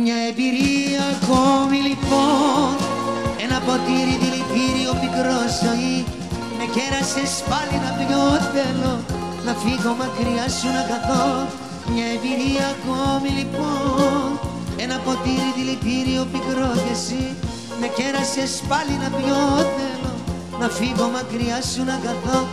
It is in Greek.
Μια εμπειρία ακόμη λοιπόν. Ένα ποτήρι δηλητήριο πικρό ζωή. Με κέρασες πάλι να πιω θέλω. Να φύγω μακριά σου να καθώ. Μια εμπειρία ακόμη λοιπόν. Ένα ποτήρι δηλητήριο πικρό κι εσύ. Με κέρασες πάλι να πιω θέλω. Να φύγω μακριά σου να καθώ.